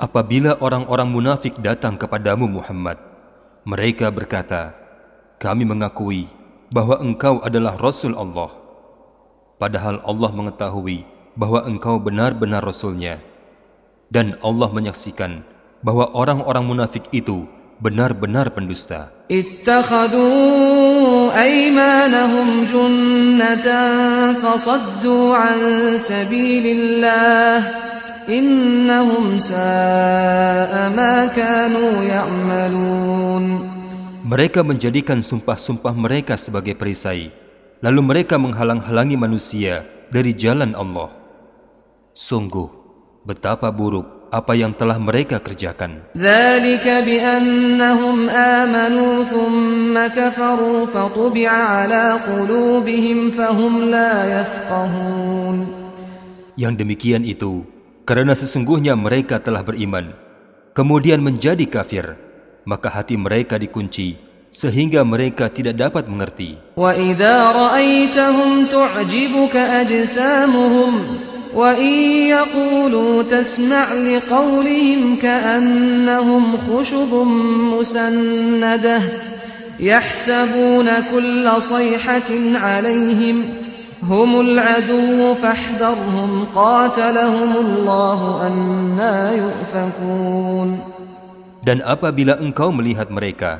Apabila orang-orang munafik datang kepadamu Muhammad, mereka berkata, Kami mengakui bahwa engkau adalah Rasul Allah. Padahal Allah mengetahui bahwa engkau benar-benar Rasulnya. Dan Allah menyaksikan bahwa orang-orang munafik itu benar-benar pendusta. Ittakhadu aymanahum junnatan fasaddu an sabilillah. Mereka menjadikan sumpah-sumpah mereka sebagai perisai. Lalu mereka menghalang-halangi manusia dari jalan Allah. Sungguh betapa buruk apa yang telah mereka kerjakan. Yang demikian itu karena sesungguhnya mereka telah beriman, kemudian menjadi kafir, maka hati mereka dikunci sehingga mereka tidak dapat mengerti. وإذا رأيتهم تعجبك أجسامهم وإن يقولوا تسمع لقولهم كأنهم خشب مسندة يحسبون كل صيحة عليهم هم العدو فاحذرهم قاتلهم الله أنا يؤفكون Dan apabila engkau melihat mereka,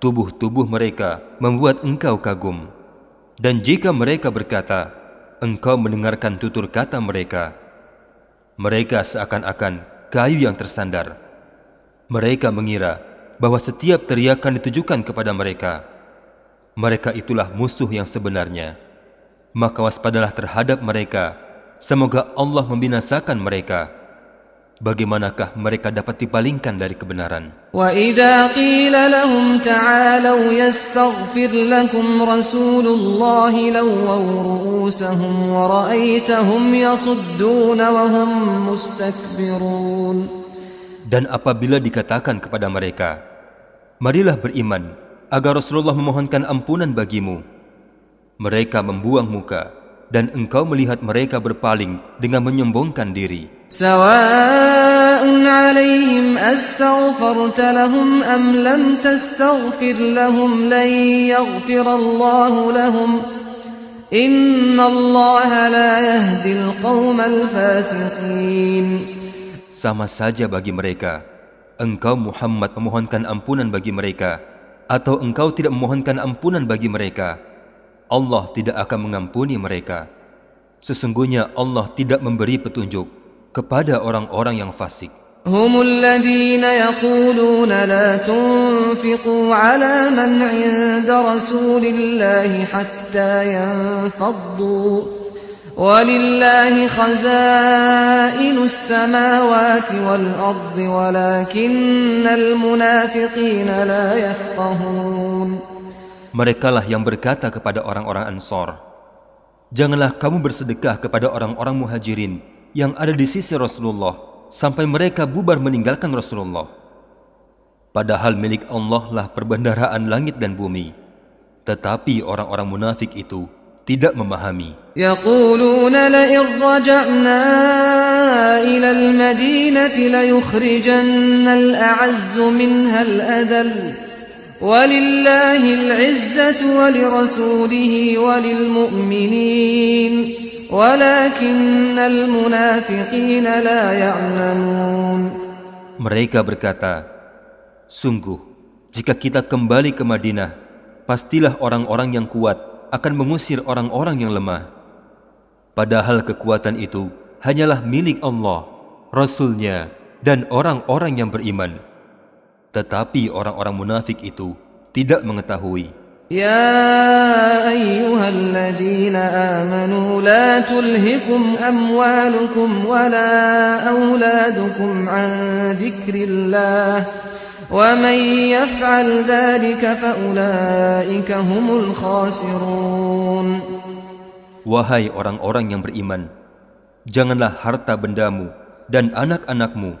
tubuh-tubuh mereka membuat engkau kagum. Dan jika mereka berkata, engkau mendengarkan tutur kata mereka, mereka seakan-akan kayu yang tersandar. Mereka mengira bahwa setiap teriakan ditujukan kepada mereka. Mereka itulah musuh yang sebenarnya. Maka waspadalah terhadap mereka. Semoga Allah membinasakan mereka. Bagaimanakah mereka dapat dipalingkan dari kebenaran? وإذا قيل لهم تعالوا يستغفر لكم رسول الله لووا رؤوسهم ورأيتهم يصدون وهم مستكبرون Dan apabila dikatakan kepada mereka, Marilah beriman, agar Rasulullah memohonkan ampunan bagimu. mereka membuang muka, dan engkau melihat mereka berpaling dengan menyombongkan diri. Sama saja bagi mereka, engkau Muhammad memohonkan ampunan bagi mereka, atau engkau tidak memohonkan ampunan bagi mereka, Allah tidak akan mengampuni mereka. Sesungguhnya Allah tidak memberi petunjuk kepada orang-orang yang fasik. هم الذين يقولون لا تنفقوا على من عند رسول الله حتى ينفضوا ولله خزائن السماوات والأرض ولكن المنافقين لا يفقهون Merekalah yang berkata kepada orang-orang Ansor, Janganlah kamu bersedekah kepada orang-orang muhajirin yang ada di sisi Rasulullah sampai mereka bubar meninggalkan Rasulullah. Padahal milik Allah lah perbendaharaan langit dan bumi. Tetapi orang-orang munafik itu tidak memahami. Yaquluna la'in. ولله العزة ولرسوله وللمؤمنين ولكن المنافقين لا يعلمون Mereka berkata, Sungguh, jika kita kembali ke Madinah, pastilah orang-orang yang kuat akan mengusir orang-orang yang lemah. Padahal kekuatan itu hanyalah milik Allah, Rasulnya, dan orang-orang yang beriman. Tetapi orang-orang munafik itu tidak mengetahui يا أيها الذين آمنوا لا تلهكم أموالكم ولا أولادكم عن ذكر الله ومن يفعل ذلك فأولئك هم الخاسرون Wahai orang-orang yang beriman, janganlah harta bendamu dan anak-anakmu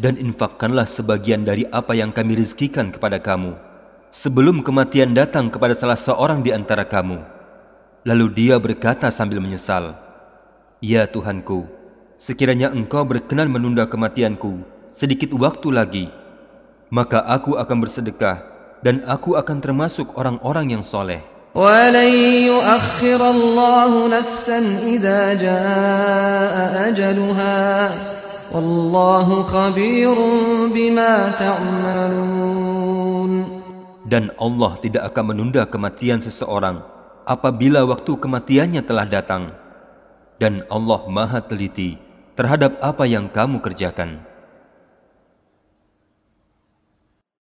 Dan infakkanlah sebagian dari apa yang kami rizkikan kepada kamu, sebelum kematian datang kepada salah seorang di antara kamu. Lalu dia berkata sambil menyesal, Ya Tuhanku, sekiranya engkau berkenan menunda kematianku sedikit waktu lagi, maka aku akan bersedekah dan aku akan termasuk orang-orang yang soleh. ولن يؤخر الله نفسا إذا جاء أجلها Dan Allah tidak akan menunda kematian seseorang apabila waktu kematiannya telah datang. Dan Allah maha teliti terhadap apa yang kamu kerjakan.